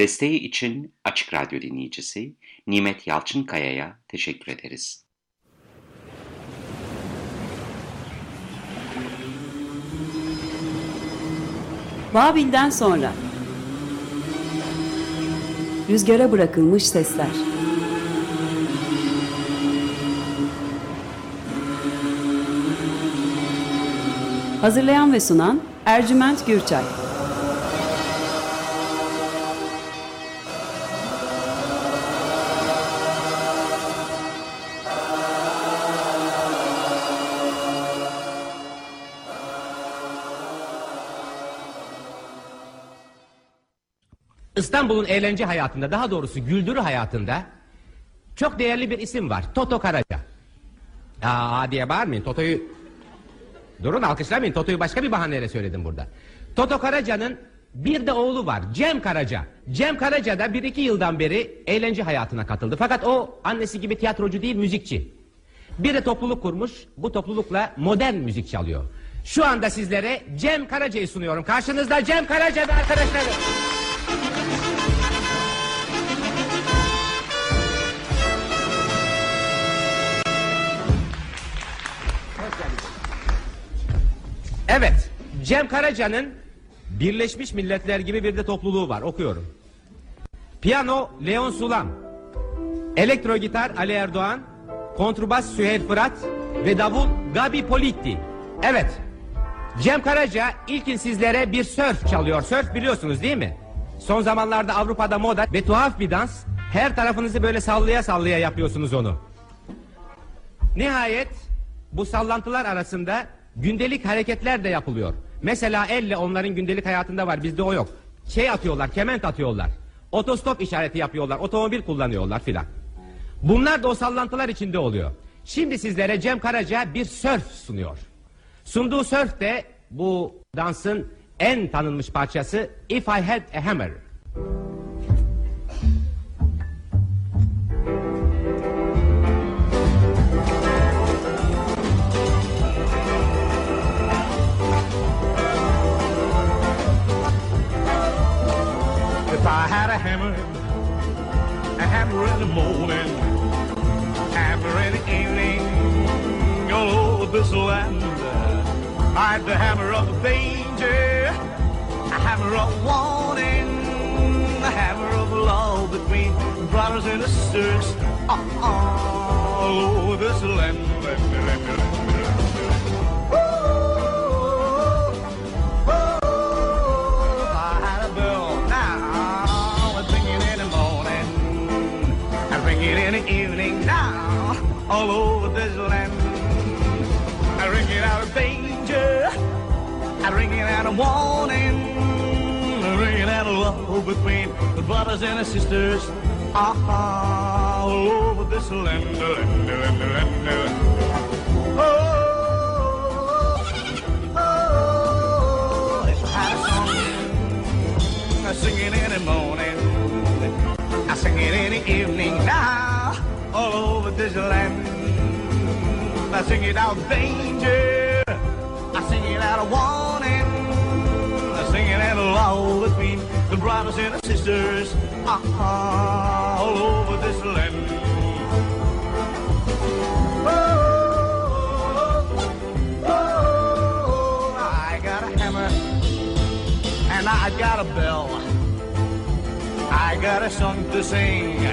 Desteği için Açık Radyo dinleyicisi Nimet Yalçınkaya'ya teşekkür ederiz. Babil'den sonra. Rüzgara bırakılmış sesler. Hazırlayan ve sunan Ercüment Gürçay İstanbul'un eğlence hayatında daha doğrusu güldürü hayatında çok değerli bir isim var. Toto Karaca. Aa diye bağırmayın. Toto'yu Durun alkışlamayın. Toto'yu başka bir bahaneyle söyledim burada. Toto Karaca'nın bir de oğlu var. Cem Karaca. Cem Karaca da bir iki yıldan beri eğlence hayatına katıldı. Fakat o annesi gibi tiyatrocu değil müzikçi. Bir de topluluk kurmuş. Bu toplulukla modern müzik çalıyor. Şu anda sizlere Cem Karaca'yı sunuyorum. Karşınızda Cem Karaca ve arkadaşları. Evet, Cem Karaca'nın Birleşmiş Milletler gibi bir de topluluğu var. Okuyorum. Piyano Leon Sulam, elektro gitar Ali Erdoğan, kontrbas Süheyl Fırat ve davul Gabi Politti. Evet, Cem Karaca ilkin sizlere bir sörf çalıyor. Sörf biliyorsunuz değil mi? Son zamanlarda Avrupa'da moda ve tuhaf bir dans. Her tarafınızı böyle sallaya sallaya yapıyorsunuz onu. Nihayet bu sallantılar arasında gündelik hareketler de yapılıyor. Mesela elle onların gündelik hayatında var bizde o yok. Şey atıyorlar kement atıyorlar. Otostop işareti yapıyorlar otomobil kullanıyorlar filan. Bunlar da o sallantılar içinde oluyor. Şimdi sizlere Cem Karaca bir sörf sunuyor. Sunduğu sörf de bu dansın en tanınmış parçası If I Had a Hammer. If I had a hammer, a hammer in the morning, hammer in the evening, all over this land, I had the hammer of danger, a hammer of warning, a hammer of love between brothers and sisters, all over this land. in the evening now, all over this land. I ring it out of danger. I ring it out of warning. I ring it out of love between the brothers and the sisters. Ah, all over this land, land, land, land, land. Oh, oh, if I had a song, I sing it in the morning. I sing it in the evening now, all over this land. I sing it out danger. I sing it out of warning. I sing it out of love between the brothers and the sisters. Ah, all over this land. Oh, oh, I got a hammer and I got a bell. I got a song to sing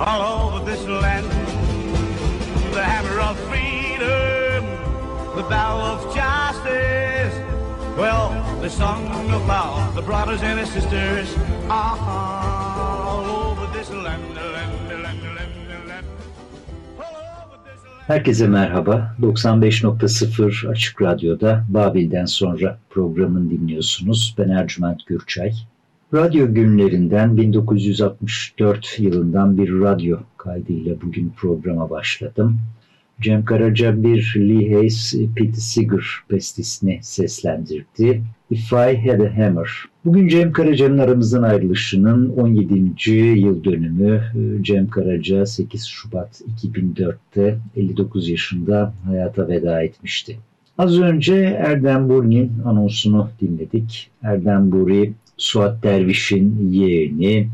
all over this land. The hammer of freedom, the bell of justice. Well, the song of love, the brothers and the sisters. All over this land, land, land, land. Herkese merhaba. 95.0 Açık Radyo'da Babil'den sonra programın dinliyorsunuz. Ben Ercüment Gürçay. Radyo günlerinden 1964 yılından bir radyo kaydıyla bugün programa başladım. Cem Karaca bir Lee Hayes Pete Seeger bestisini seslendirdi. If I Had a Hammer. Bugün Cem Karaca'nın aramızdan ayrılışının 17. yıl dönümü. Cem Karaca 8 Şubat 2004'te 59 yaşında hayata veda etmişti. Az önce Erdem Buri'nin anonsunu dinledik. Erdem Buri, Suat Derviş'in yeğeni,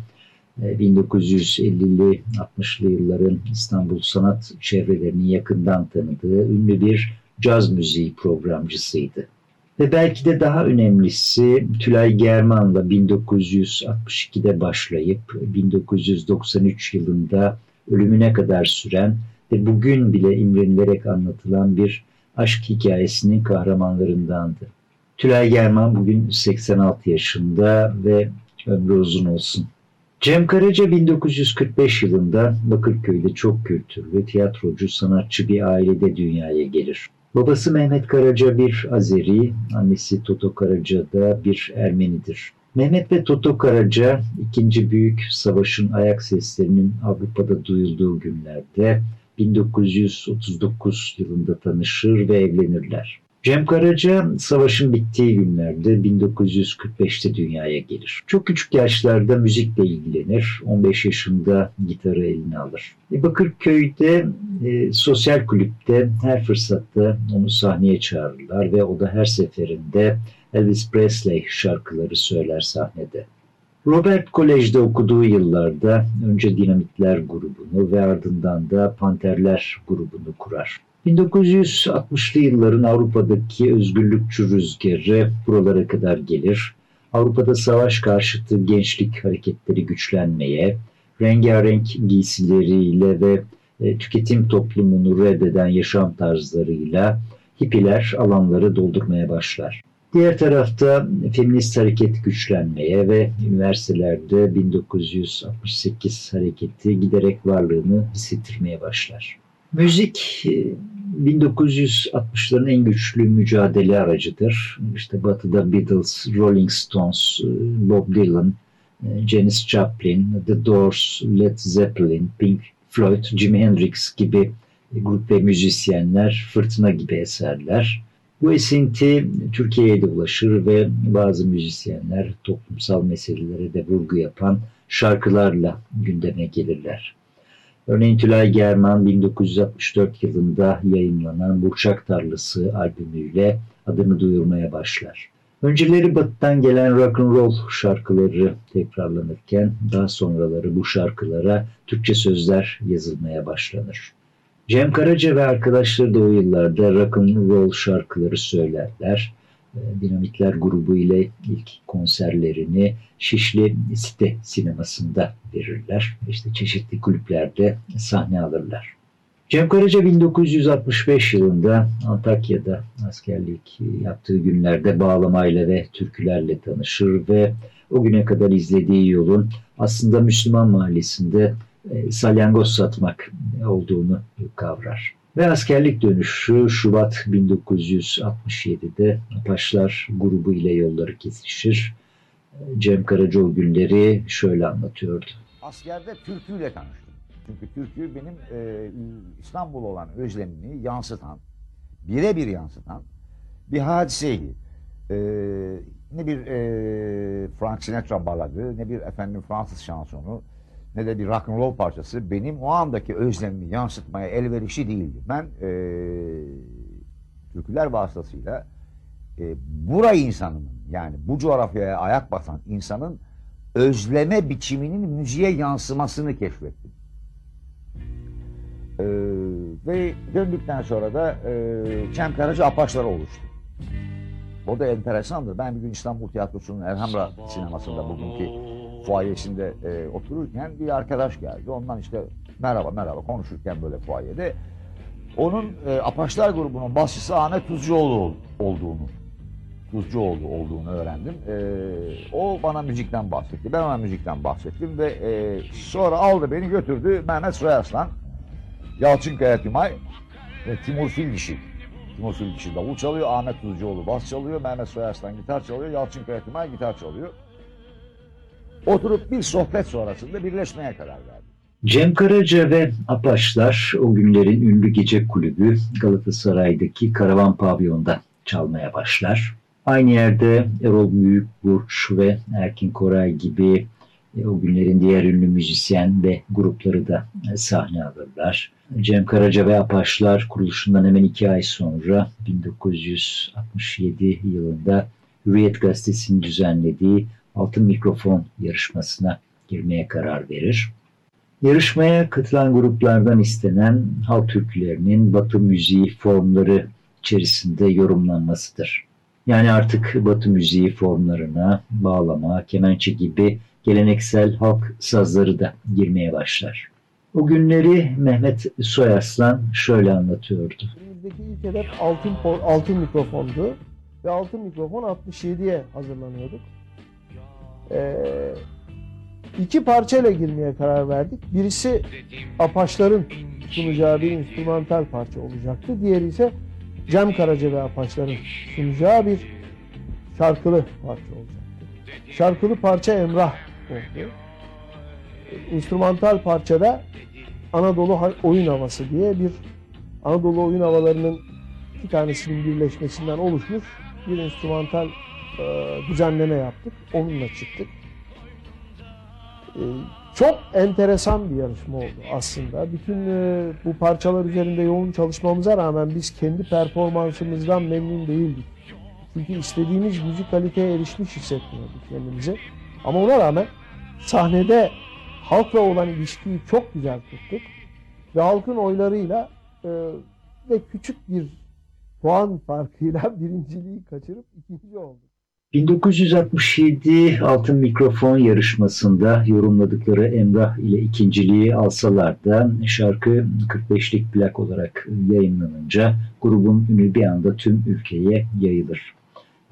1950'li 60'lı yılların İstanbul sanat çevrelerini yakından tanıdığı ünlü bir caz müziği programcısıydı. Ve belki de daha önemlisi Tülay German'la 1962'de başlayıp 1993 yılında ölümüne kadar süren ve bugün bile imrenilerek anlatılan bir aşk hikayesinin kahramanlarındandı. Tülay German bugün 86 yaşında ve ömrü uzun olsun. Cem Karaca 1945 yılında Bakırköy'de çok kültürlü, tiyatrocu, sanatçı bir ailede dünyaya gelir. Babası Mehmet Karaca bir Azeri, annesi Toto Karaca da bir Ermenidir. Mehmet ve Toto Karaca ikinci büyük savaşın ayak seslerinin Avrupa'da duyulduğu günlerde 1939 yılında tanışır ve evlenirler. Cem Karaca savaşın bittiği günlerde 1945'te dünyaya gelir. Çok küçük yaşlarda müzikle ilgilenir. 15 yaşında gitarı eline alır. E, Bakırköy'de e, sosyal kulüpte her fırsatta onu sahneye çağırırlar ve o da her seferinde Elvis Presley şarkıları söyler sahnede. Robert Kolej'de okuduğu yıllarda önce Dinamitler grubunu ve ardından da Panterler grubunu kurar. 1960'lı yılların Avrupa'daki özgürlükçü rüzgarı buralara kadar gelir. Avrupa'da savaş karşıtı gençlik hareketleri güçlenmeye, rengarenk giysileriyle ve e, tüketim toplumunu reddeden yaşam tarzlarıyla hippiler alanları doldurmaya başlar. Diğer tarafta feminist hareket güçlenmeye ve üniversitelerde 1968 hareketi giderek varlığını hissettirmeye başlar. Müzik 1960'ların e, en güçlü mücadele aracıdır. İşte Batı'da Beatles, Rolling Stones, e, Bob Dylan, e, Janis Joplin, The Doors, Led Zeppelin, Pink Floyd, Jimi Hendrix gibi grup ve müzisyenler fırtına gibi eserler. Bu esinti Türkiye'ye de ulaşır ve bazı müzisyenler toplumsal meselelere de vurgu yapan şarkılarla gündeme gelirler. Örneğin Tülay German 1964 yılında yayınlanan Burçak Tarlası albümüyle adını duyurmaya başlar. Önceleri batıdan gelen rock and roll şarkıları tekrarlanırken daha sonraları bu şarkılara Türkçe sözler yazılmaya başlanır. Cem Karaca ve arkadaşları da o yıllarda rock and roll şarkıları söylerler. Ee, Dinamitler grubu ile ilk konserlerini Şişli Site sinemasında verirler. İşte çeşitli kulüplerde sahne alırlar. Cem Karaca 1965 yılında Antakya'da askerlik yaptığı günlerde bağlamayla ve türkülerle tanışır ve o güne kadar izlediği yolun aslında Müslüman mahallesinde e, salyangoz satmak olduğunu kavrar. Ve askerlik dönüşü Şubat 1967'de Apaçlar grubu ile yolları kesişir. Cem Karaca günleri şöyle anlatıyordu. Askerde türküyle tanıştım. Çünkü türkü benim e, İstanbul olan özlemini yansıtan, birebir yansıtan bir hadiseydi. E, ne bir e, Frank Sinatra baladı, ne bir efendim Fransız şansonu, ne de bir rock and roll parçası benim o andaki özlemimi yansıtmaya elverişli değildi. Ben e, türküler vasıtasıyla e, burayı insanın yani bu coğrafyaya ayak basan insanın özleme biçiminin müziğe yansımasını keşfettim. Ee, ve döndükten sonra da e, Cem Karaca Apaçları oluştu. O da enteresandır. Ben bir gün İstanbul Tiyatrosu'nun Erhamra sinemasında bugünkü fuayesinde e, otururken bir arkadaş geldi. Ondan işte merhaba merhaba konuşurken böyle fuayede onun e, Apaçlar grubunun basçısı Ahmet Tuzcuoğlu olduğunu Tuzcuoğlu olduğunu öğrendim. E, o bana müzikten bahsetti. Ben ona müzikten bahsettim ve e, sonra aldı beni götürdü Mehmet Soyaslan, Yalçın Kaya Timay ve Timur Filgişi. Timur Filgişi davul çalıyor, Ahmet Tuzcuoğlu bas çalıyor, Mehmet Soyaslan gitar çalıyor, Yalçın Kaya Timay gitar çalıyor. Oturup bir sohbet sonrasında birleşmeye karar verdik. Cem Karaca ve Apaçlar o günlerin ünlü gece kulübü Galatasaray'daki Karavan Pavyon'da çalmaya başlar. Aynı yerde Erol Büyükburç ve Erkin Koray gibi e, o günlerin diğer ünlü müzisyen ve grupları da e, sahne alırlar. Cem Karaca ve Apaçlar kuruluşundan hemen iki ay sonra 1967 yılında Hürriyet Gazetesi'nin düzenlediği Altın Mikrofon yarışmasına girmeye karar verir. Yarışmaya katılan gruplardan istenen halk türkülerinin Batı müziği formları içerisinde yorumlanmasıdır. Yani artık Batı müziği formlarına bağlama, kemençe gibi geleneksel halk sazları da girmeye başlar. O günleri Mehmet Soyaslan şöyle anlatıyordu. Elimizdeki ilk hedef altın, altın mikrofondu ve altın mikrofon 67'ye hazırlanıyorduk. Ee, iki parçayla girmeye karar verdik. Birisi Apaçların sunacağı bir instrumental parça olacaktı. Diğeri ise Cem Karaca ve Apaçların sunacağı bir şarkılı parça olacaktı. Şarkılı parça Emrah oldu. Enstrümantal parçada Anadolu oyun havası diye bir Anadolu oyun havalarının iki tanesinin birleşmesinden oluşmuş bir enstrümantal e, düzenleme yaptık. Onunla çıktık. E, çok enteresan bir yarışma oldu aslında. Bütün e, bu parçalar üzerinde yoğun çalışmamıza rağmen biz kendi performansımızdan memnun değildik. Çünkü istediğimiz müzik kaliteye erişmiş hissetmiyorduk kendimizi. Ama ona rağmen sahnede halkla olan ilişkiyi çok güzel tuttuk. Ve halkın oylarıyla e, ve küçük bir puan farkıyla birinciliği kaçırıp ikinci olduk. 1967 Altın Mikrofon yarışmasında yorumladıkları Emrah ile ikinciliği alsalar da şarkı 45'lik plak olarak yayınlanınca grubun ünü bir anda tüm ülkeye yayılır.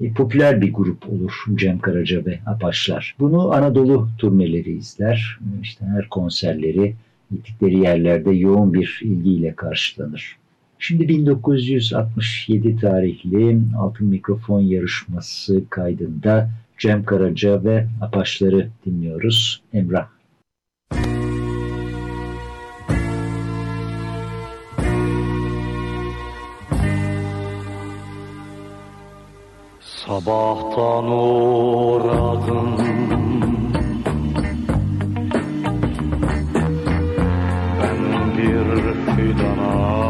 E, popüler bir grup olur Cem Karaca ve Apaçlar. Bunu Anadolu turneleri izler. İşte her konserleri gittikleri yerlerde yoğun bir ilgiyle karşılanır. Şimdi 1967 tarihli Altın Mikrofon yarışması kaydında Cem Karaca ve Apaçları dinliyoruz. Emrah. Sabahtan uğradım Ben bir fidana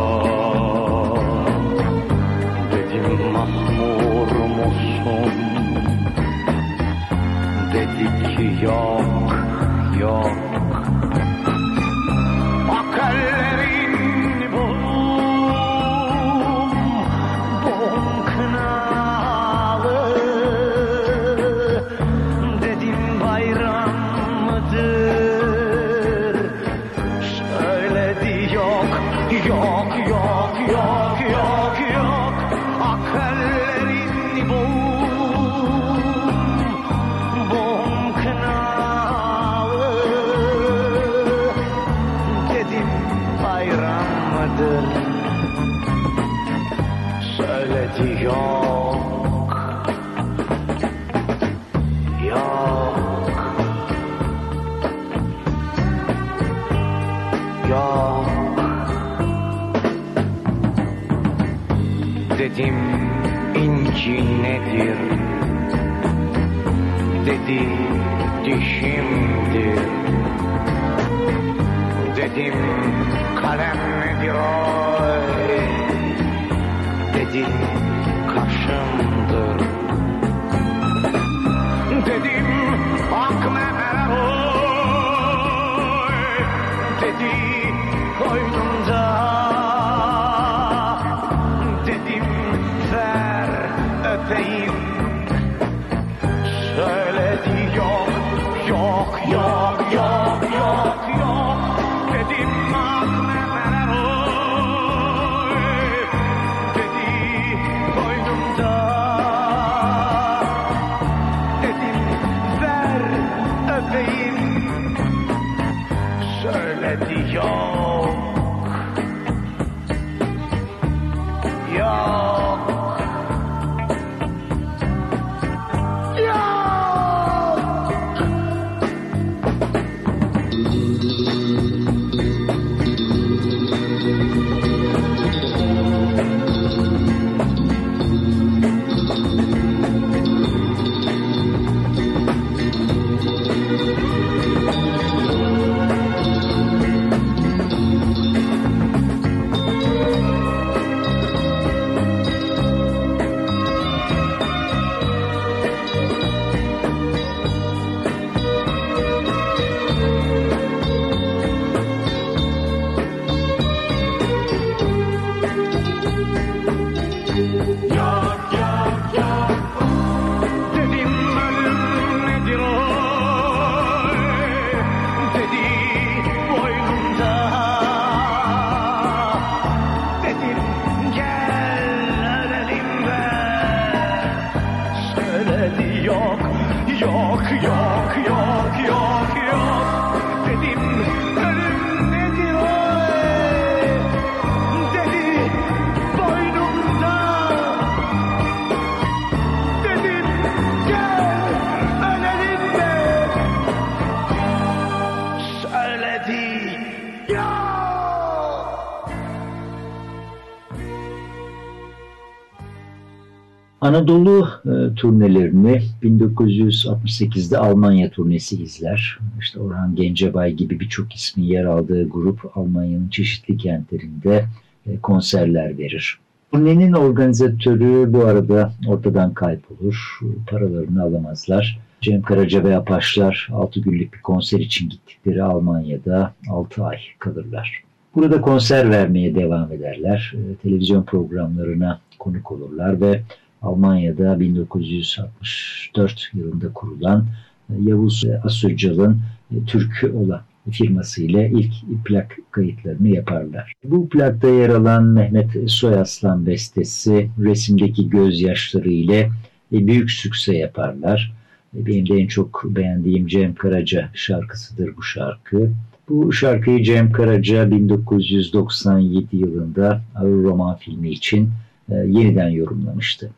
Anadolu e, turnelerini 1968'de Almanya turnesi izler. İşte Orhan Gencebay gibi birçok ismin yer aldığı grup Almanya'nın çeşitli kentlerinde e, konserler verir. Turnenin organizatörü bu arada ortadan kaybolur. Paralarını alamazlar. Cem Karaca ve Apaşlar 6 günlük bir konser için gittikleri Almanya'da 6 ay kalırlar. Burada konser vermeye devam ederler. E, televizyon programlarına konuk olurlar ve Almanya'da 1964 yılında kurulan e, Yavuz Asırcal'ın e, Türk olan firması ile ilk plak kayıtlarını yaparlar. Bu plakta yer alan Mehmet Soyaslan bestesi resimdeki gözyaşları ile büyük sükse yaparlar. Benim de en çok beğendiğim Cem Karaca şarkısıdır bu şarkı. Bu şarkıyı Cem Karaca 1997 yılında Ağır Roman filmi için e, yeniden yorumlamıştı.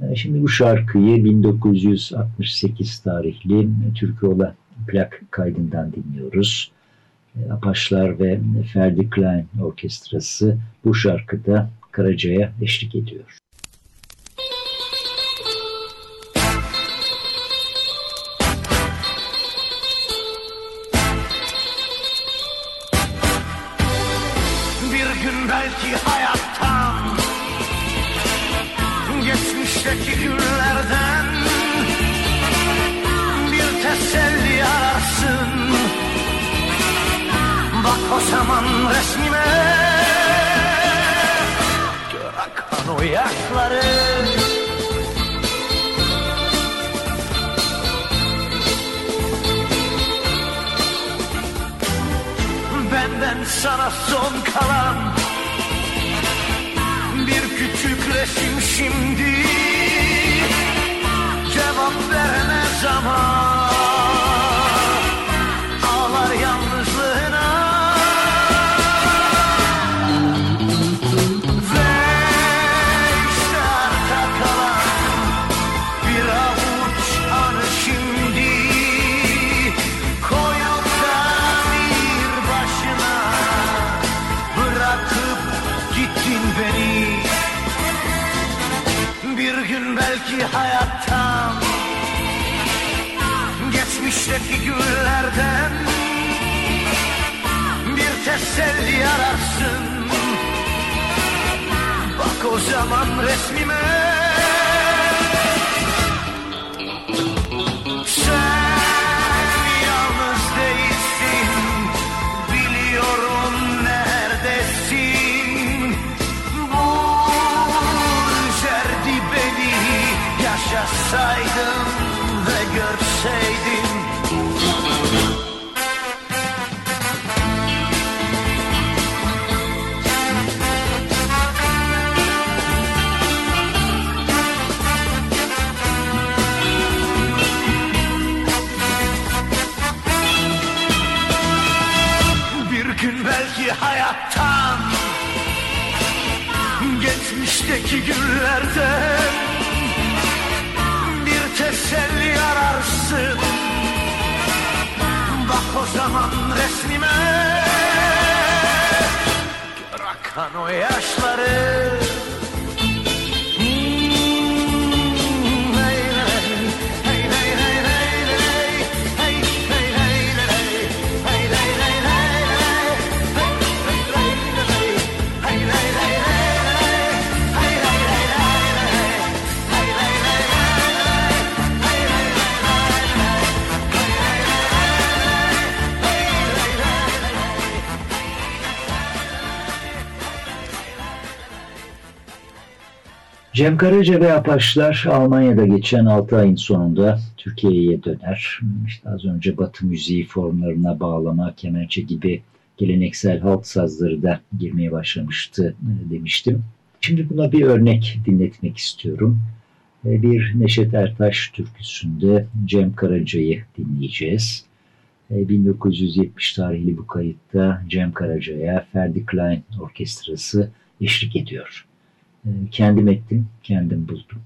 E, şimdi bu şarkıyı 1968 tarihli Türkoğlu plak kaydından dinliyoruz. E, Apaşlar ve Ferdi Klein Orkestrası bu şarkıda Karaca'ya eşlik ediyor. Teselli ararsın Bak o zaman resmime Geçmişteki günlerden Bir teselli ararsın. Bak o zaman resmime Gör o yaşları Cem Karaca ve Apaşlar Almanya'da geçen 6 ayın sonunda Türkiye'ye döner. İşte az önce Batı müziği formlarına bağlama, kemençe gibi geleneksel halk sazları da girmeye başlamıştı e, demiştim. Şimdi buna bir örnek dinletmek istiyorum. E, Bir Neşet Ertaş türküsünde Cem Karaca'yı dinleyeceğiz. E, 1970 tarihli bu kayıtta Cem Karaca'ya Ferdi Klein Orkestrası eşlik ediyor. E, Kendim ettim, kendim buldum.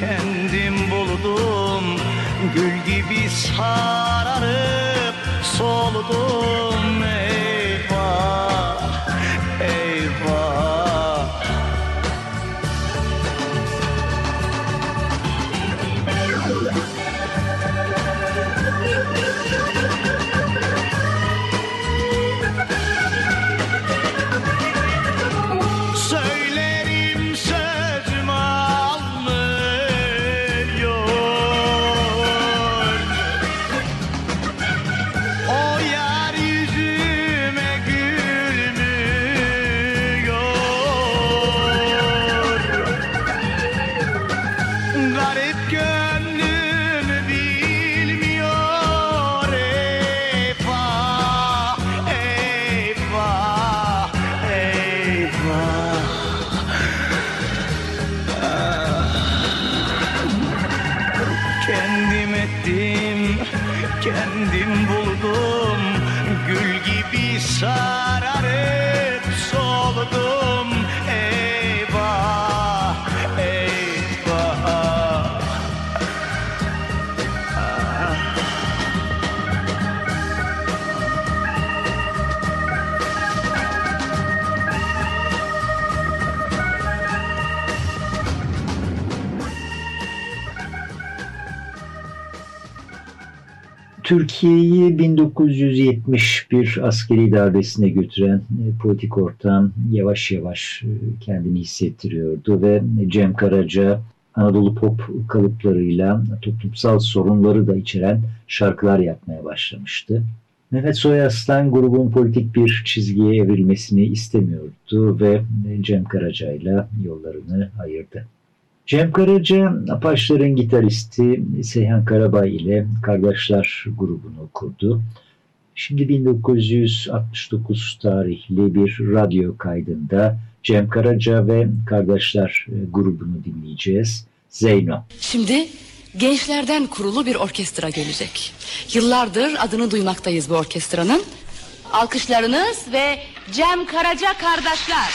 Kendim buldum Gül gibi sararıp soldum Türkiye'yi 1971 askeri darbesine götüren e, politik ortam yavaş yavaş e, kendini hissettiriyordu ve Cem Karaca Anadolu pop kalıplarıyla toplumsal sorunları da içeren şarkılar yapmaya başlamıştı. Mehmet Soyaslan grubun politik bir çizgiye evrilmesini istemiyordu ve Cem Karaca ile yollarını ayırdı. Cem Karaca, Apaçların gitaristi Seyhan Karabay ile Kardeşler grubunu kurdu. Şimdi 1969 tarihli bir radyo kaydında Cem Karaca ve Kardeşler grubunu dinleyeceğiz. Zeyno. Şimdi gençlerden kurulu bir orkestra gelecek. Yıllardır adını duymaktayız bu orkestranın. Alkışlarınız ve Cem Karaca kardeşler.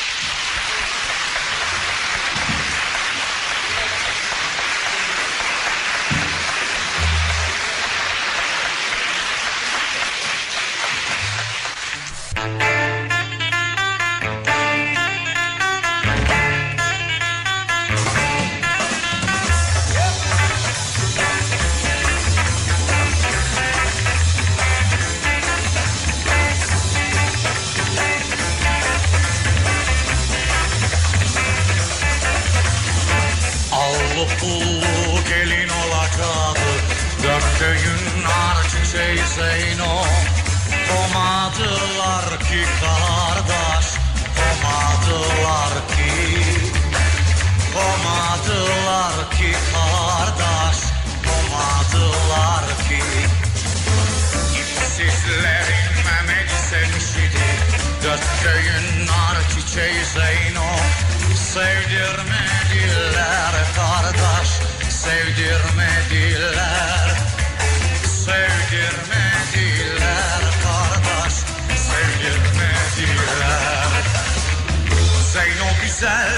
güzel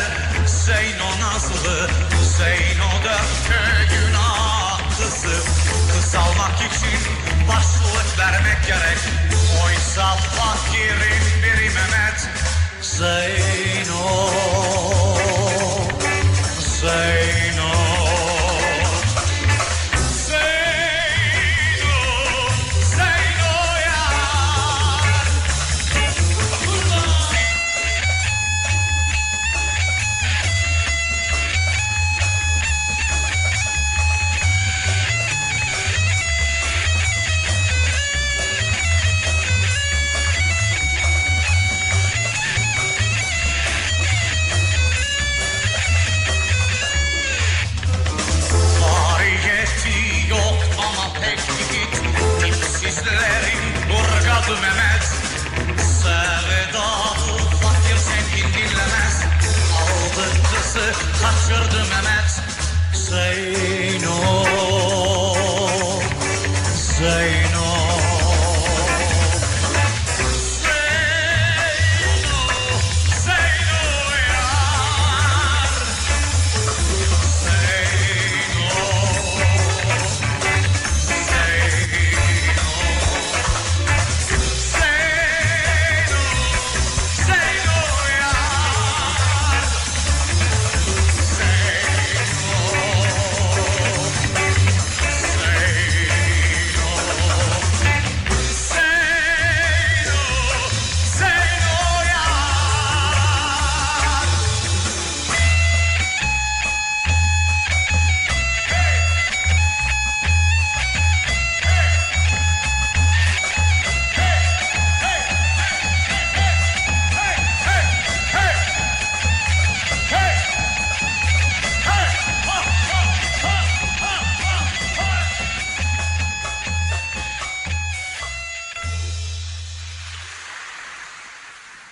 Zeyno nazlı Zeyno da köyün kızı Kız almak için başlık vermek gerek. Oysa fakirin biri Mehmet. Zeyno Zeyno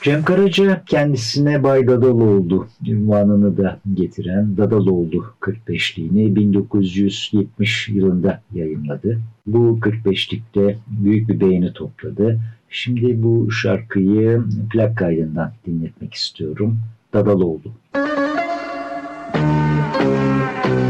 Cem Karaca kendisine Bay Dadaloğlu ünvanını da getiren Dadaloğlu 45'liğini 1970 yılında yayınladı. Bu 45'likte büyük bir beğeni topladı. Şimdi bu şarkıyı plak kaydından dinletmek istiyorum. Dadaloğlu. dost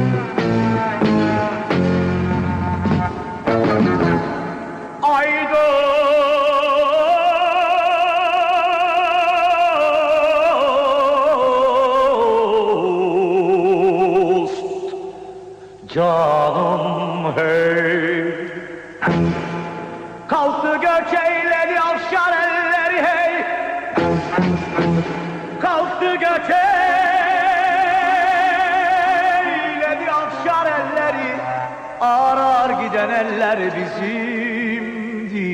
Giden eller bizimdi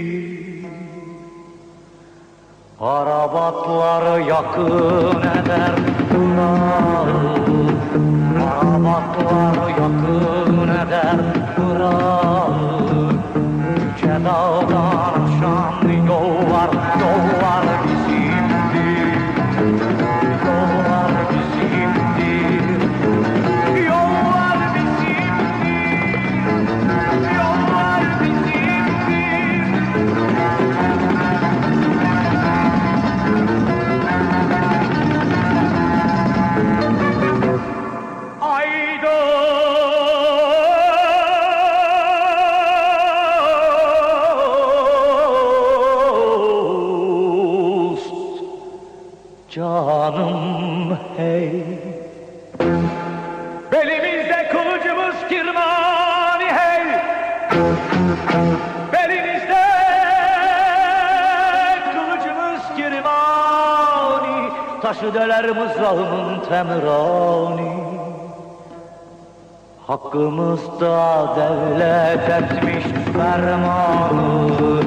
Arabatları yakın eder Kırağı Arabatları yakın eder Kırağı Yüce temirani Hakkımızda devlet etmiş fermanı.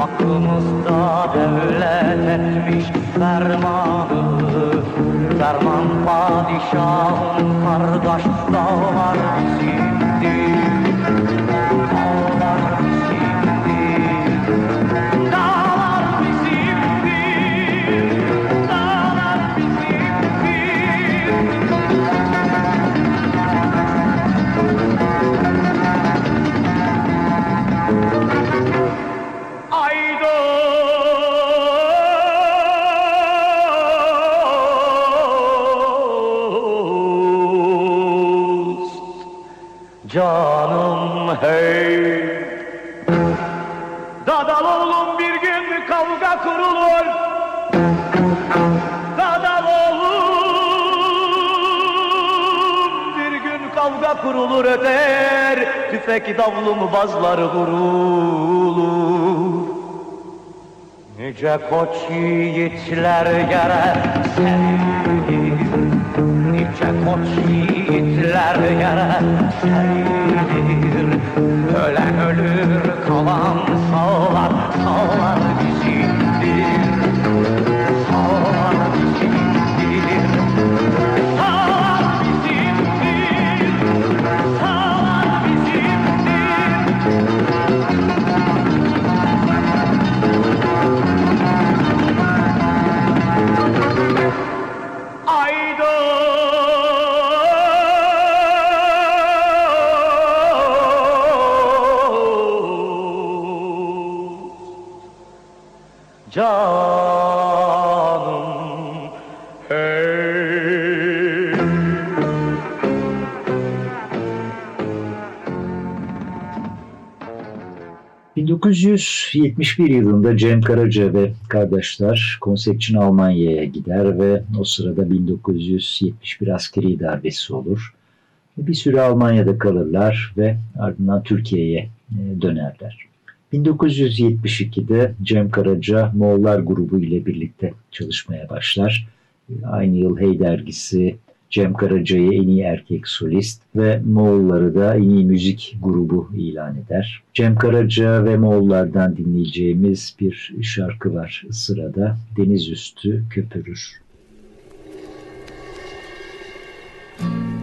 Hakkımızda devlet etmiş fermanı. Ferman padişahın kardeş dağlar bizimdir hey. Dadal oğlum bir gün kavga kurulur. Dadal oğlum bir gün kavga kurulur öter. Tüfek davlum bazları vurulur. Nice koç yiğitler yere serilir Nice koç yiğitler yere serilir Ölen ölür kalan 1971 yılında Cem Karaca ve kardeşler konser Almanya'ya gider ve o sırada 1971 askeri darbesi olur. Bir süre Almanya'da kalırlar ve ardından Türkiye'ye e, dönerler. 1972'de Cem Karaca Moğollar grubu ile birlikte çalışmaya başlar. Aynı yıl Hey dergisi Cem Karaca'yı en iyi erkek solist ve Moğolları da en iyi müzik grubu ilan eder. Cem Karaca ve Moğollardan dinleyeceğimiz bir şarkı var sırada. Deniz Üstü Köpürür. Deniz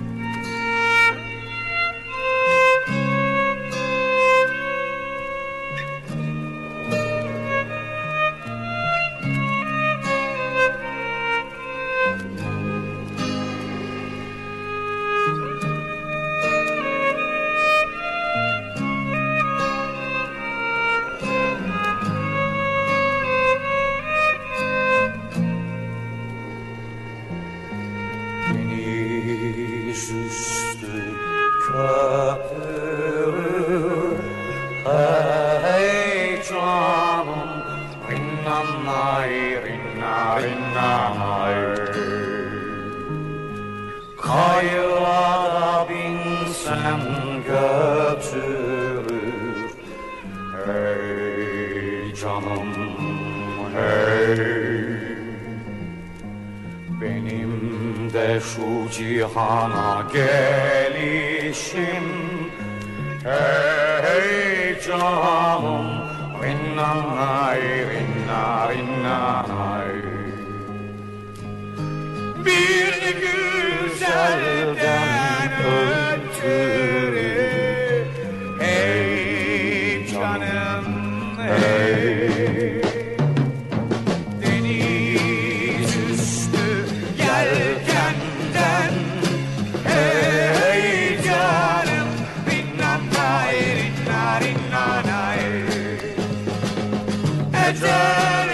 querer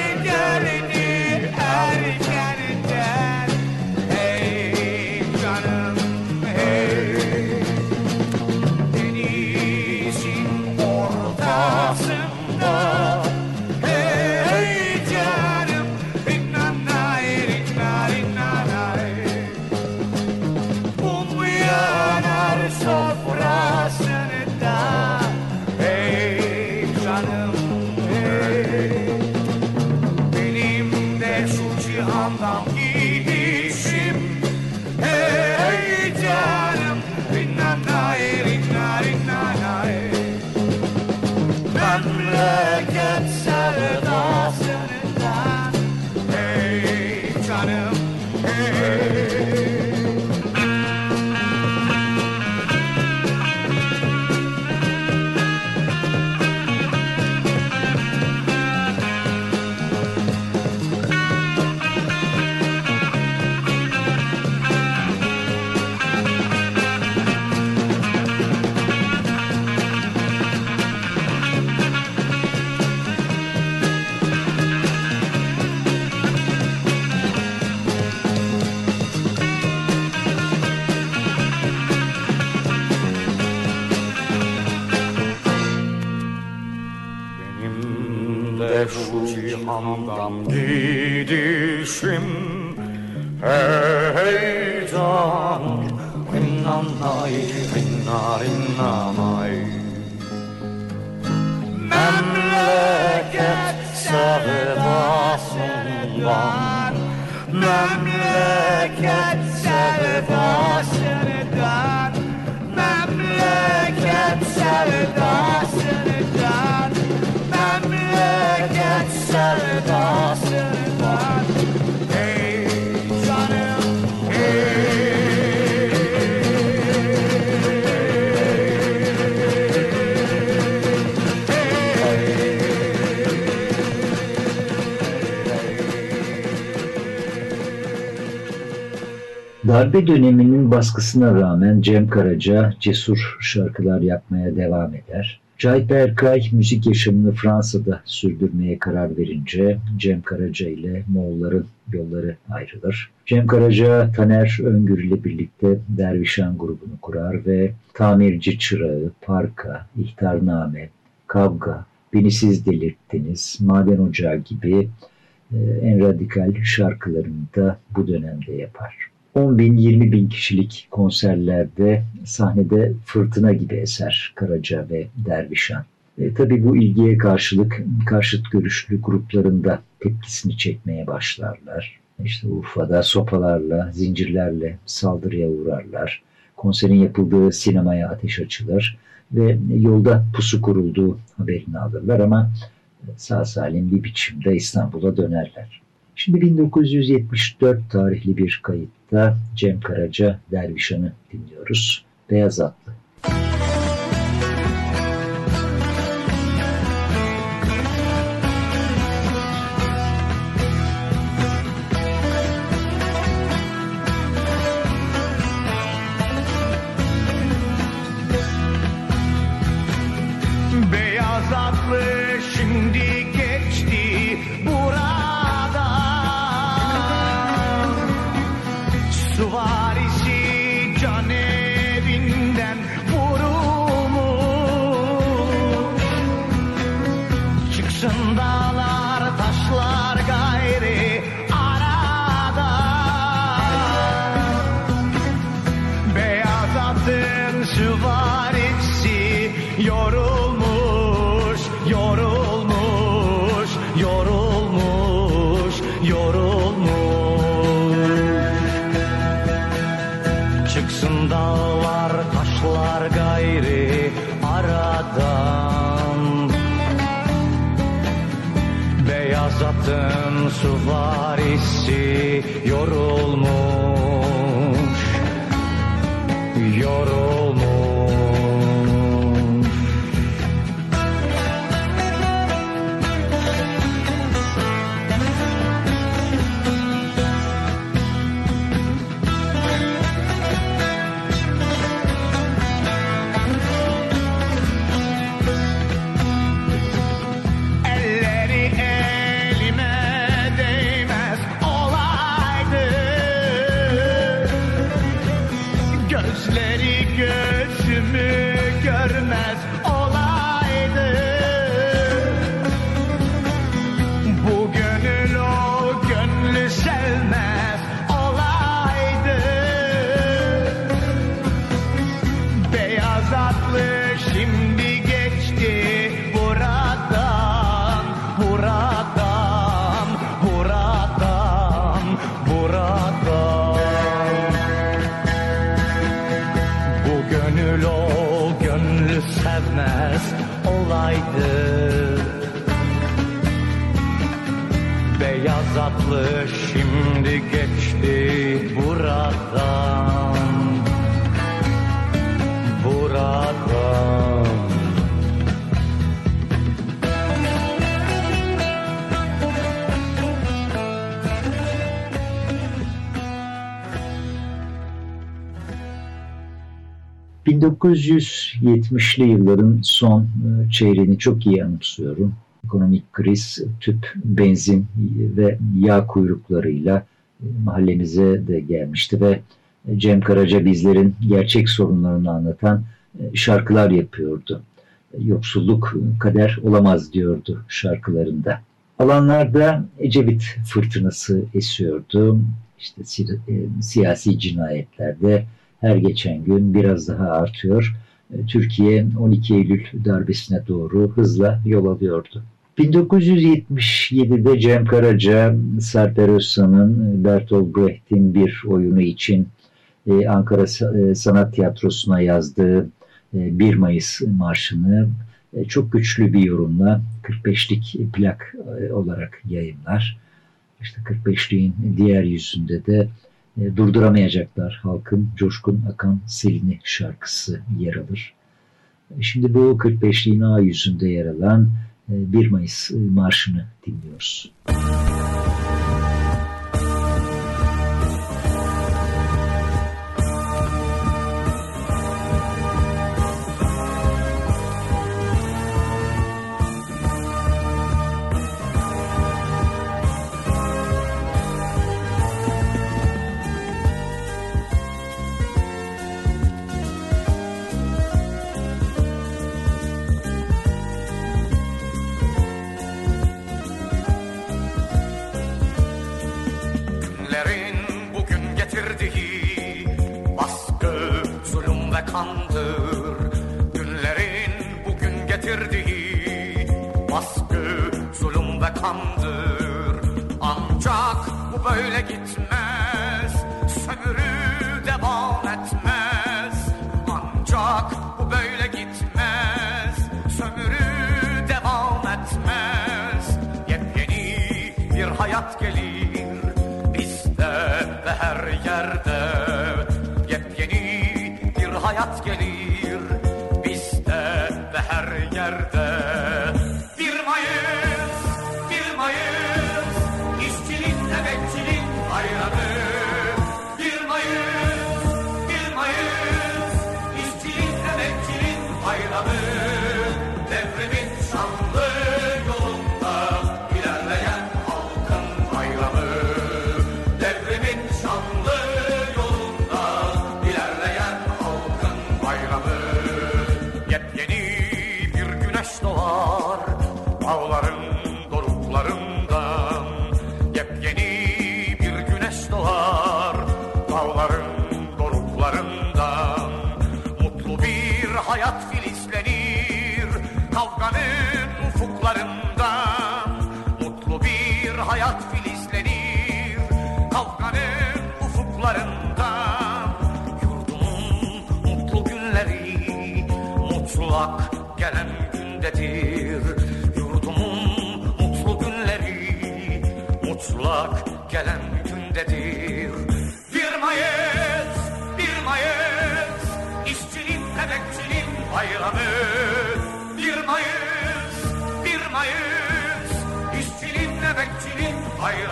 cihandan gidişim Hey canım Rinnanay, rinna rinnanay Memleket sevdasından Memleket sevdasından Memleket sevdasından Darbe döneminin baskısına rağmen Cem Karaca cesur şarkılar yapmaya devam eder. Cahit Berkay müzik yaşamını Fransa'da sürdürmeye karar verince Cem Karaca ile Moğolların yolları ayrılır. Cem Karaca Taner Öngür ile birlikte Dervişan grubunu kurar ve Tamirci Çırağı, Parka, İhtarname, Kavga, Beni Siz Delirttiniz, Maden Ocağı gibi e, en radikal şarkılarını da bu dönemde yapar. 10 bin 20 bin kişilik konserlerde sahnede fırtına gibi eser Karaca ve Dervişan. E, tabii bu ilgiye karşılık karşıt görüşlü gruplarında tepkisini çekmeye başlarlar. İşte Urfa'da sopalarla, zincirlerle saldırıya uğrarlar. Konserin yapıldığı sinemaya ateş açılır ve yolda pusu kurulduğu haberini alırlar ama sağ salim bir biçimde İstanbul'a dönerler. Şimdi 1974 tarihli bir kayıtta Cem Karaca Dervişan'ı dinliyoruz. Beyaz Atlı. Beyaz Beyaz atın süvarisi yorulmuş olaydı Beyaz şimdi geçti buradan, buradan, buradan, buradan. Bu gönül o gönlü sevmez olaydı. Beyaz atlı geçti buradan buradan ...1970'li yılların son e, çeyreğini çok iyi anımsıyorum. Ekonomik kriz, tüp, benzin ve yağ kuyruklarıyla mahallemize de gelmişti ve Cem Karaca bizlerin gerçek sorunlarını anlatan e, şarkılar yapıyordu. Yoksulluk kader olamaz diyordu şarkılarında. Alanlarda Ecevit fırtınası esiyordu. İşte e, siyasi cinayetlerde her geçen gün biraz daha artıyor. E, Türkiye 12 Eylül darbesine doğru hızla yol alıyordu. 1977'de Cem Karaca, Sarper Özsan'ın Bertolt Brecht'in bir oyunu için e, Ankara Sanat Tiyatrosu'na yazdığı 1 Mayıs Marşı'nı çok güçlü bir yorumla 45'lik plak olarak yayınlar. İşte 45'liğin diğer yüzünde de e, durduramayacaklar halkın coşkun akan Selini şarkısı yer alır. E, şimdi bu 45'liğin A yüzünde yer alan 1 e, Mayıs marşını dinliyoruz. Müzik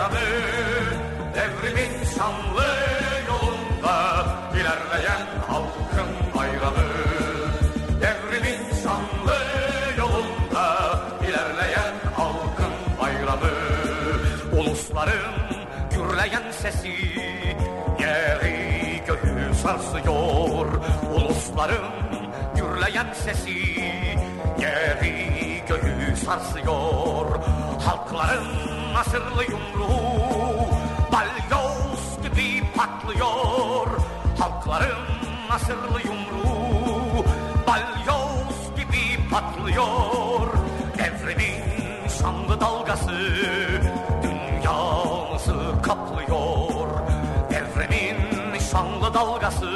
insanı Devrimin şanlı yolunda ilerleyen halkın ayranı Devrimin şanlı yolunda ilerleyen halkın ayranı Ulusların gürleyen sesi Yeri göğü sarsıyor. Ulusların gürleyen sesi Yeri göğü sarsıyor. Halkların hasırlı yumruğu Balyoz gibi patlıyor. Halkların hasırlı yumruğu Balyoz gibi patlıyor. Devrimin şanlı dalgası Dünyamızı kaplıyor? Devrimin şanlı dalgası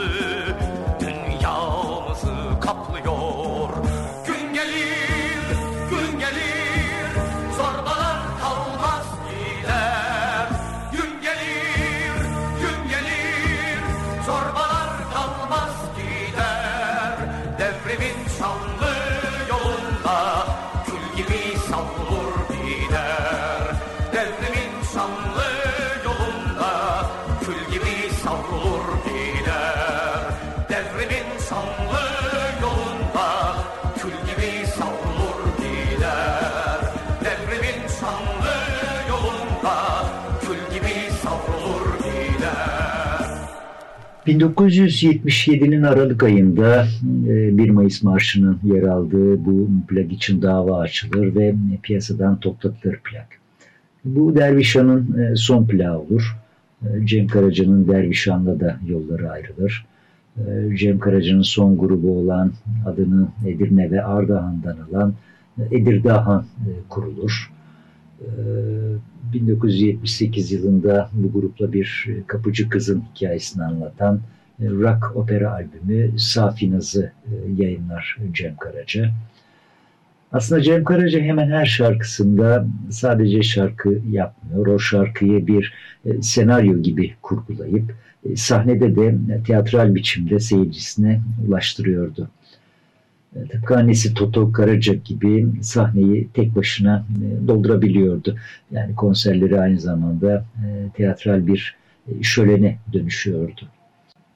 1977'nin Aralık ayında 1 e, Mayıs Marşı'nın yer aldığı bu plak için dava açılır ve piyasadan toplatılır plak. Bu Dervişan'ın e, son plağı olur. E, Cem Karaca'nın Dervişan'la da yolları ayrılır. Cem Karaca'nın son grubu olan adını Edirne ve Ardahan'dan alan Edirdahan kurulur. 1978 yılında bu grupla bir kapıcı kızın hikayesini anlatan e, rock opera albümü Safinaz'ı e, yayınlar Cem Karaca. Aslında Cem Karaca hemen her şarkısında sadece şarkı yapmıyor. O şarkıyı bir e, senaryo gibi kurgulayıp sahnede de teatral biçimde seyircisine ulaştırıyordu. E, tıpkı annesi Toto Karaca gibi sahneyi tek başına e, doldurabiliyordu. Yani konserleri aynı zamanda e, teatral bir şölene dönüşüyordu.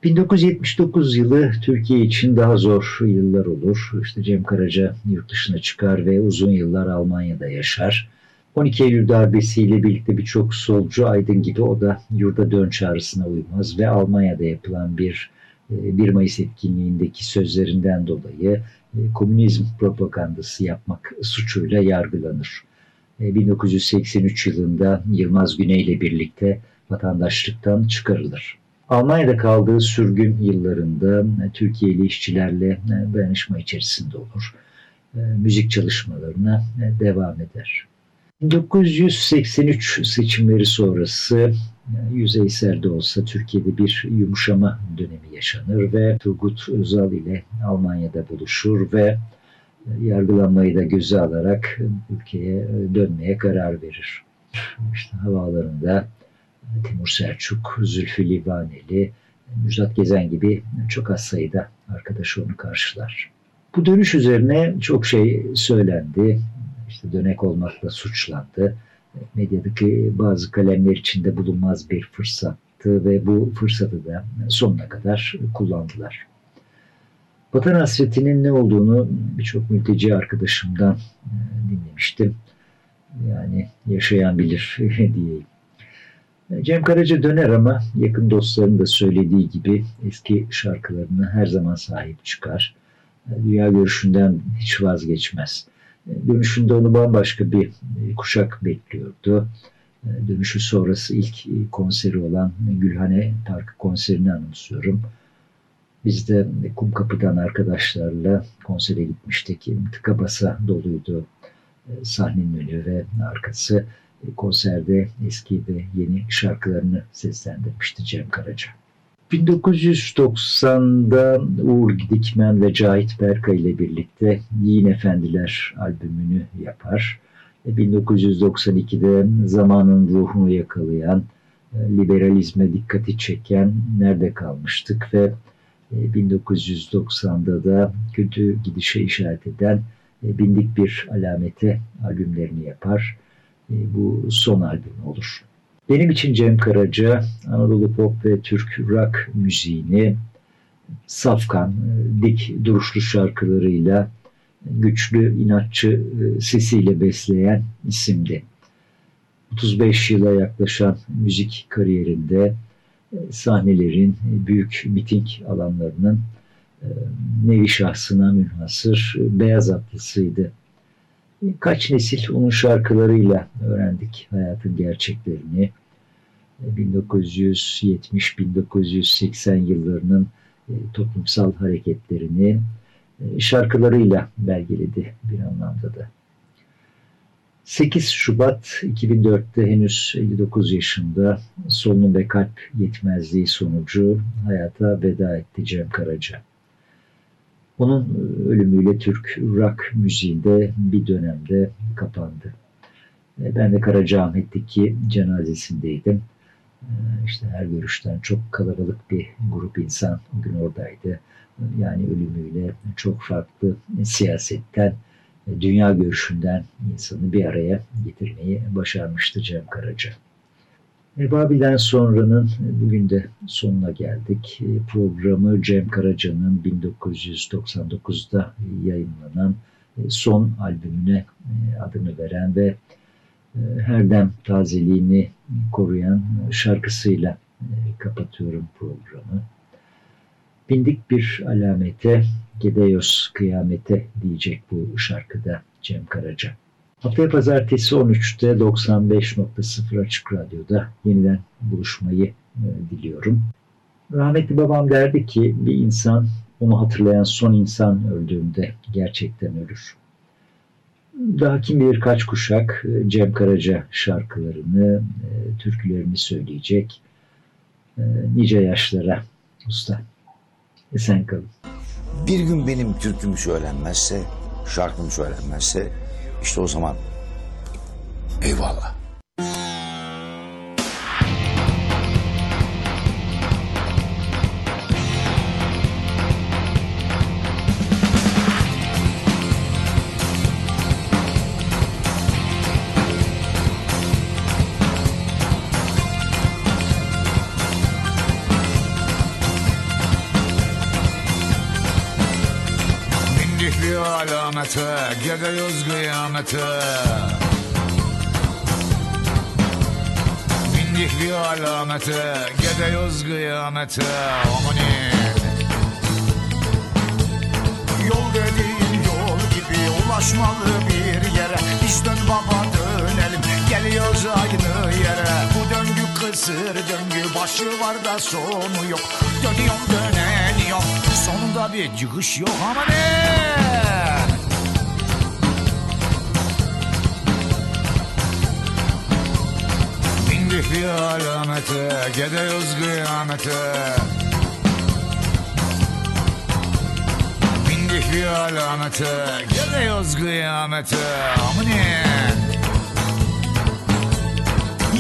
1979 yılı Türkiye için daha zor yıllar olur. İşte Cem Karaca yurt dışına çıkar ve uzun yıllar Almanya'da yaşar. 12 Eylül darbesiyle birlikte birçok solcu aydın gibi o da yurda dön çağrısına uymaz ve Almanya'da yapılan bir 1 Mayıs etkinliğindeki sözlerinden dolayı komünizm propagandası yapmak suçuyla yargılanır. 1983 e, yılında Yılmaz Güney ile birlikte vatandaşlıktan çıkarılır. Almanya'da kaldığı sürgün yıllarında e, Türkiye'li işçilerle dayanışma içerisinde olur. Müzik çalışmalarına devam eder. 1983 seçimleri sonrası yüzeysel de olsa Türkiye'de bir yumuşama dönemi yaşanır ve Turgut Özal ile Almanya'da buluşur ve yargılanmayı da göze alarak ülkeye dönmeye karar verir. İşte havalarında Timur Selçuk, Zülfü Livaneli, Müjdat Gezen gibi çok az sayıda arkadaş onu karşılar. Bu dönüş üzerine çok şey söylendi. İşte dönek olmakla suçlandı medyadaki bazı kalemler içinde bulunmaz bir fırsattı ve bu fırsatı da sonuna kadar kullandılar. Vatan hasretinin ne olduğunu birçok mülteci arkadaşımdan e, dinlemiştim. Yani yaşayan bilir diyeyim. Cem Karaca döner ama yakın dostlarının da söylediği gibi eski şarkılarını her zaman sahip çıkar. Dünya görüşünden hiç vazgeçmez. Dönüşünde onu bambaşka bir e, kuşak bekliyordu. E, dönüşü sonrası ilk e, konseri olan Gülhane Parkı konserini anımsıyorum. Biz de Kumkapı'dan arkadaşlarla konsere gitmiştik. Tıka basa doluydu sahnenin önü ve arkası. Konserde eski ve yeni şarkılarını seslendirmişti Cem Karaca. 1990'da Uğur Dikmen ve Cahit Berka ile birlikte Yiğin Efendiler albümünü yapar. 1992'de e, zamanın ruhunu yakalayan, e, liberalizme dikkati çeken Nerede Kalmıştık ve 1990'da e, da kötü gidişe işaret eden Bindik Bir Alamete albümlerini yapar. Bu son albüm olur. Benim için Cem Karaca Anadolu pop ve Türk rock müziğini safkan, dik duruşlu şarkılarıyla güçlü, inatçı e, sesiyle besleyen isimdi. 35 yıla yaklaşan müzik kariyerinde e, sahnelerin, büyük miting alanlarının e, nevi şahsına münhasır beyaz atlısıydı. Kaç nesil onun şarkılarıyla öğrendik hayatın gerçeklerini. 1970-1980 yıllarının e, toplumsal hareketlerini e, şarkılarıyla belgeledi bir anlamda da. 8 Şubat 2004'te henüz 59 yaşında solunum ve kalp yetmezliği sonucu hayata veda etti Cem Karaca. Onun e, ölümüyle Türk rock müziğinde bir dönemde kapandı. E, ben de Karacaahmet'teki cenazesindeydim. E, işte her görüşten çok kalabalık bir grup insan o gün oradaydı. Yani ölümüyle çok farklı siyasetten, dünya görüşünden insanı bir araya getirmeyi başarmıştı Cem Karaca. Babil'den sonranın bugün de sonuna geldik. Programı Cem Karaca'nın 1999'da yayınlanan son albümüne adını veren ve her dem tazeliğini koruyan şarkısıyla kapatıyorum programı. Bindik bir alamete, Gedeyos kıyamete diyecek bu şarkıda Cem Karaca. Haftaya pazartesi 13'te 95.0 Açık Radyo'da yeniden buluşmayı e, diliyorum. Rahmetli babam derdi ki bir insan onu hatırlayan son insan öldüğünde gerçekten ölür. Daha kim bilir kaç kuşak e, Cem Karaca şarkılarını, e, türkülerini söyleyecek nice yaşlara usta. Esen kalın. Bir gün benim türküm söylenmezse, şarkım söylenmezse işte o zaman eyvallah. Alamete, gidiyoruz kıyamete. Bindik bir alamete, gidiyoruz kıyamete. Amanin. Yol dediğin yol gibi ulaşmalı bir yere. Biz dön baba dönelim, geliyoruz aynı yere. Bu döngü kısır döngü, başı var da sonu yok. Dönüyorum döneniyorum, sonunda bir çıkış yok ama Bindik bir alamete, gidiyoruz kıyamete. Bindik bir alamete, gidiyoruz kıyamete. Amanin.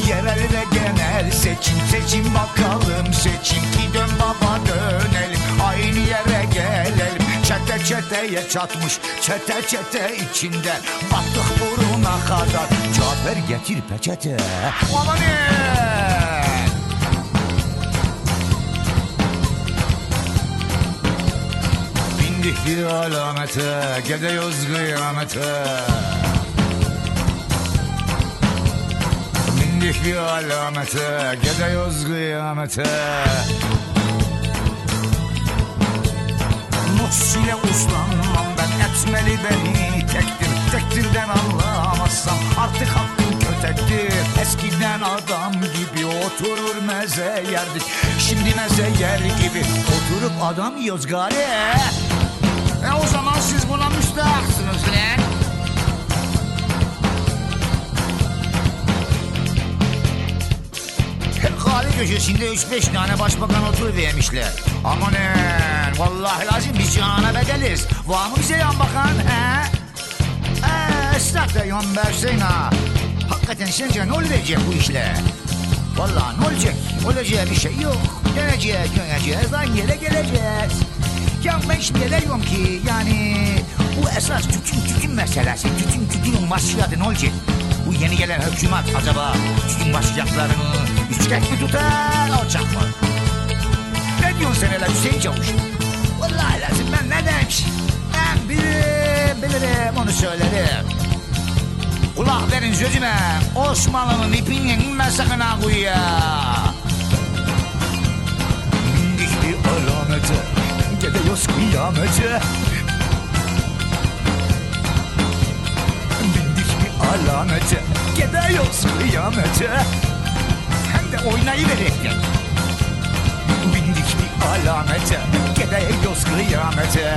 Yerel ve genel seçim seçim bakalım seçim ki dön baba dönelim aynı yere gelelim çete çeteye çatmış çete çete içinde battık buruna kadar. Cafer getir peçete. Aman Bindik bir alamete gidiyoruz kıyamete. Bindik bir alamete Gidiyoruz kıyamete. Nus ile uslanmam ben Etmeli beni tektir Tektirden anlamazsam Artık hakkım kötektir Eskiden adam gibi oturur meze yerdik Şimdi meze yer gibi Oturup adam yiyoruz gari E o zaman siz buna müstahaksınız lan Kahve köşesinde 3-5 tane başbakan otur vermişler. Amanın vallahi lazım biz cihana bedeliz. Var mı bize yan bakan he? Versin ha. Hakikaten sence ne olacak bu işle? Vallahi ne olacak? Olacağı bir şey yok. Döneceğiz, döneceğiz, aynı yere geleceğiz. Ya ben şimdi ne diyorum ki yani bu esas tütün tütün meselesi. Tütün tütünün başladı ne olacak? Bu yeni gelen hükümet acaba tütün başlayacaklarını üçkek mi tutar alacak mı? Ne diyorsun sen hele Hüseyin Çavuş? Vallahi lazım ben ne demiş? Ben bilirim bilirim onu söylerim. Kulak verin sözüme. Osmanlı'nın ipini inme sakın ha kuyuya. Bindik bir alamete Gidiyoruz kıyamete. Bindik bir alamete Gidiyoruz kıyamete. Hem de oynayıverekten Bindik bir alamete Gidiyoruz kıyamete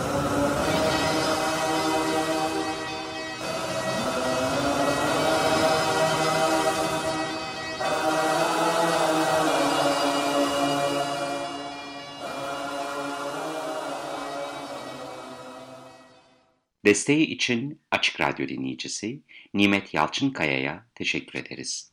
Desteği için Açık Radyo dinleyicisi Nimet Yalçınkaya'ya teşekkür ederiz.